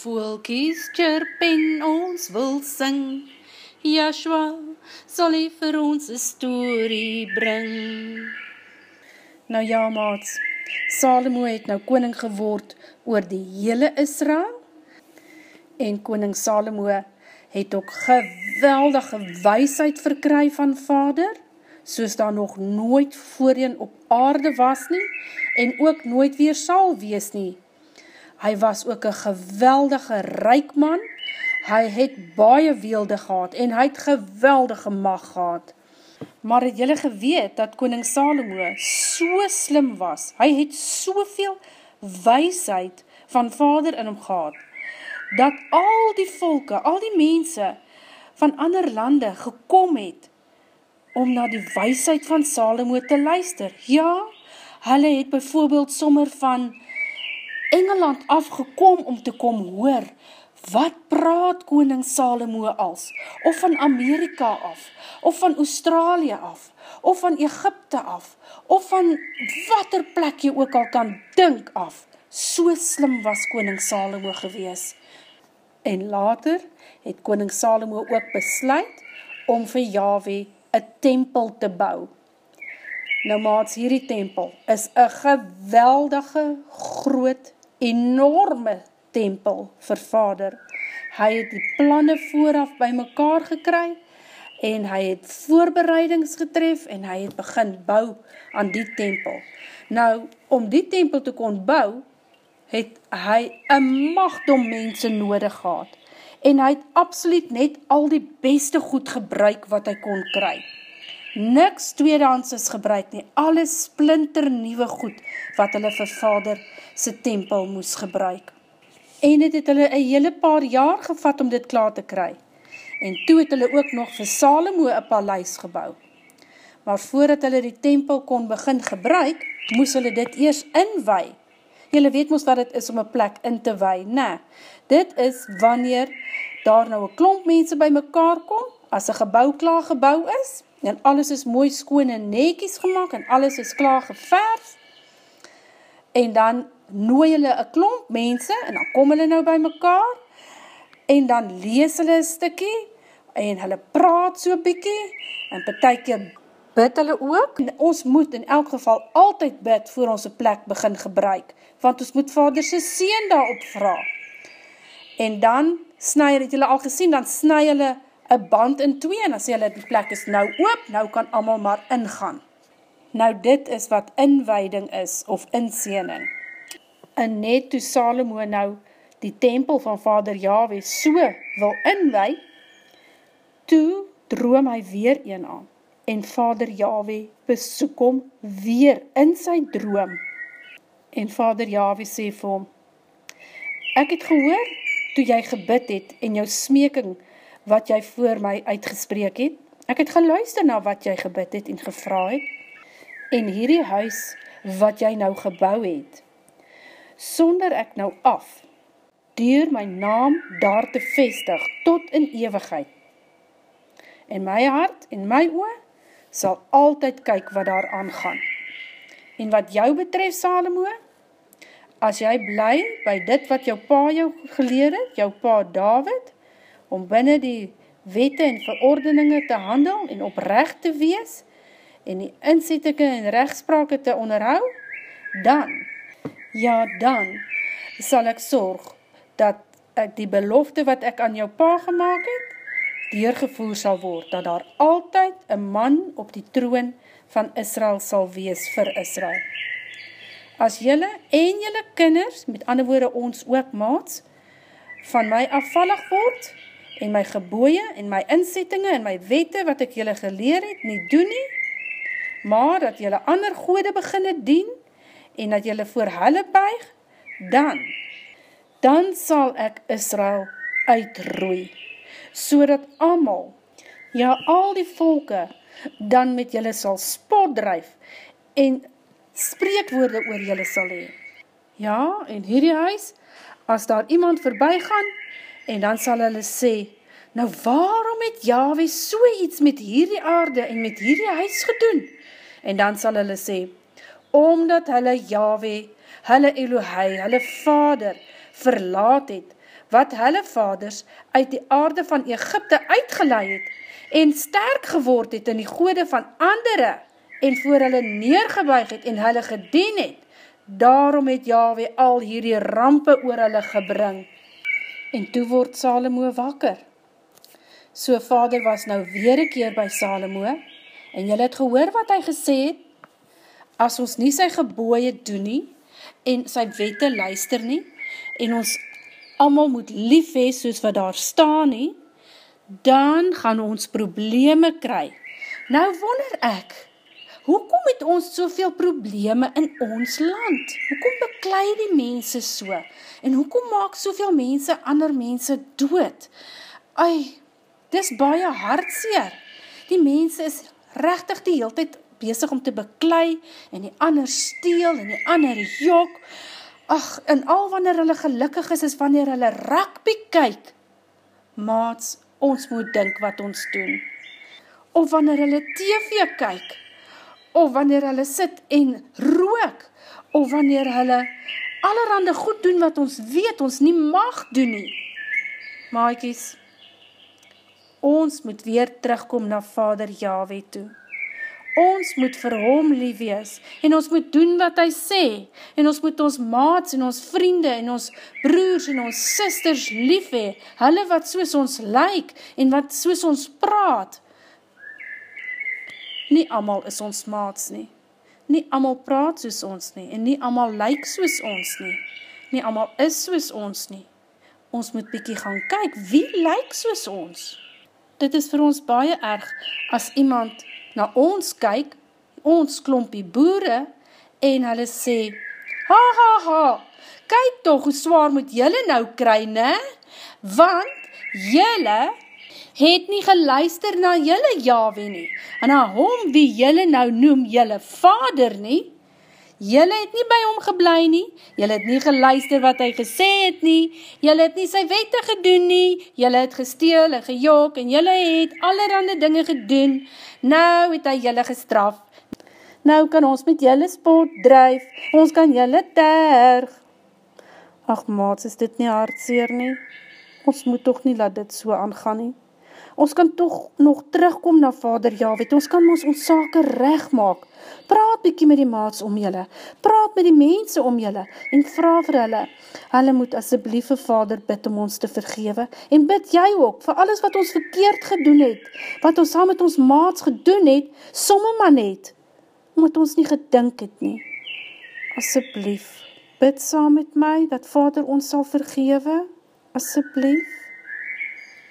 voelkies chirp en ons wil sing, Joshua sal hy vir ons een story bring. Nou ja maats, Salomo het nou koning geword oor die hele Israel, en koning Salomo het ook geweldige weisheid verkry van vader, soos daar nog nooit voorheen op aarde was nie, en ook nooit weer sal wees nie. Hy was ook een geweldige ryk man, hy het baie weelde gehad, en hy het geweldige mag gehad. Maar het jylle geweet, dat koning Salomo so slim was, hy het soveel weisheid van vader in hom gehad, dat al die volke, al die mense van ander lande gekom het, om na die weisheid van Salomo te luister. Ja, hulle het bijvoorbeeld sommer van Engeland afgekom om te kom hoor, wat praat koning Salomo als, of van Amerika af, of van Australië af, of van Egypte af, of van wat er plek jy ook al kan dink af, so slim was koning Salomo gewees. En later het koning Salomo ook besluit om vir Yahweh een tempel te bou. Nou maats, hierdie tempel is een geweldige, groot, enorme tempel vir vader. Hy het die planne vooraf by mekaar gekry en hy het voorbereidings getref en hy het begin bou aan die tempel. Nou, om die tempel te kon bou, het hy een macht om mense nodig gehad en hy het absoluut net al die beste goed gebruik wat hy kon kry. Niks tweedehands is gebruik nie, alles splinter nieuwe goed wat hulle vir vader sy tempel moes gebruik. En het het hulle een hele paar jaar gevat om dit klaar te kry. En toe het hulle ook nog vir Salomo een paleis gebouw. Maar voordat hulle die tempel kon begin gebruik, moes hulle dit eers inwee. Julle weet moes wat het is om een plek in te wei. Nee, dit is wanneer daar nou een klomp mense by mekaar kom, as een gebouw klaar gebouw is, en alles is mooi skoon en nekies gemaakt, en alles is klaar geverf, en dan nooi hulle een klomp mense, en dan kom hulle nou by mekaar, en dan lees hulle een stikkie, en hulle praat so bykie, en betek bid hulle ook, en ons moet in elk geval altyd bid voor ons een plek begin gebruik, want ons moet vader sy sien daarop vraag. En dan snu het julle al gesien, dan snu julle een band in twee, en sê julle die plek is nou oop, nou kan allemaal maar ingaan. Nou dit is wat inwijding is, of inseening. En net toe Salomo nou die tempel van vader Yahweh so wil inwij, toe droom hy weer een aan en vader Yahweh besoek hom weer in sy droom. En vader Yahweh sê vir hom, ek het gehoor toe jy gebid het en jou smeking wat jy voor my uitgespreek het, ek het geluister na wat jy gebid het en gevra het, en hierdie huis wat jy nou gebouw het, sonder ek nou af, dier my naam daar te vestig tot in ewigheid, en my hart en my oor sal altyd kyk wat daar aangaan. En wat jou betref, Salomo, as jy bly by dit wat jou pa jou geleer het, jou pa David, om binnen die wette en verordeninge te handel en oprecht te wees, en die inzettike en rechtsprake te onderhou, dan, ja dan, sal ek sorg, dat ek die belofte wat ek aan jou pa gemaakt het, deurgevoer sal word, dat daar altyd een man op die troon van Israel sal wees vir Israel. As jylle en jylle kinders, met ander woorde ons ook maats, van my afvallig word, en my geboeie, en my inzettinge, en my wette, wat ek jylle geleer het, nie doen nie, maar dat jylle ander goede beginne dien, en dat jylle voor hulle buig, dan, dan sal ek Israel uitroei so dat amal, ja al die volke, dan met julle sal spot drijf en spreekwoorde oor julle sal hee. Ja, en hierdie huis, as daar iemand voorbij gaan, en dan sal hulle sê, nou waarom het Yahweh so iets met hierdie aarde en met hierdie huis gedoen? En dan sal hulle sê, omdat hulle Yahweh, hulle Elohei, hulle vader, verlaat het, wat hulle vaders uit die aarde van Egypte uitgeleid het, en sterk geword het in die gode van andere, en voor hulle neergebuig het en hulle gedien het, daarom het Yahweh al hierdie rampe oor hulle gebring. En toe word Salomo wakker. So vader was nou weer een keer by Salomo, en jylle het gehoor wat hy gesê het, as ons nie sy geboeie doen nie, en sy wette luister nie, en ons allemaal moet lief wees soos wat daar staan nie, dan gaan ons probleme kry. Nou wonder ek, hoekom het ons soveel probleme in ons land? Hoekom beklei die mense so? En hoekom maak soveel mense ander mense dood? Ai, dis baie hartseer. Die mense is rechtig die heel tyd bezig om te beklei en die ander steel en die ander jok. Ach, en al wanneer hulle gelukkig is, is wanneer hulle rugby kyk. Maats, ons moet dink wat ons doen. Of wanneer hulle TV kyk. Of wanneer hulle sit en rook. Of wanneer hulle allerhande goed doen wat ons weet ons nie mag doen nie. Maaikies, ons moet weer terugkom na Vader Yahweh toe. Ons moet vir hom lief wees en ons moet doen wat hy sê en ons moet ons maats en ons vriende en ons broers en ons sisters lief hee, hulle wat soos ons lyk en wat soos ons praat. Nie amal is ons maats nie, nie amal praat soos ons nie en nie amal lyk soos ons nie, nie amal is soos ons nie. Ons moet bykie gaan kyk, wie lyk soos ons? Dit is vir ons baie erg as iemand na ons kyk, ons klompie boere, en hulle sê, ha ha ha, kyk toch hoe zwaar moet jylle nou kry, ne? Want jylle het nie geluister na jylle Yahweh nie, en na hom wie jylle nou noem jylle vader nie, Julle het nie by hom geblei nie, julle het nie geluister wat hy gesê het nie, julle het nie sy wette gedoen nie, julle het gesteel en gejok en julle het allerhande dinge gedoen, nou het hy julle gestraf. Nou kan ons met julle spot drijf, ons kan julle terg. Ach maats, is dit nie hartseer nie? Ons moet toch nie laat dit so aangaan nie. Ons kan toch nog terugkom na vader Javit, ons kan ons ons sake recht maak. Praat bykie met die maats om julle, praat met die mense om julle, en vraag vir hulle, hulle moet asjeblief vir vader bid om ons te vergewe, en bid jy ook vir alles wat ons verkeerd gedoen het, wat ons saam met ons maats gedoen het, somme maar net, omdat ons nie gedink het nie. Asjeblief, bid saam met my, dat vader ons sal vergewe, asjeblief.